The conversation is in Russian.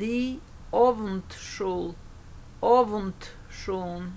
die Abendschule, Abendschule.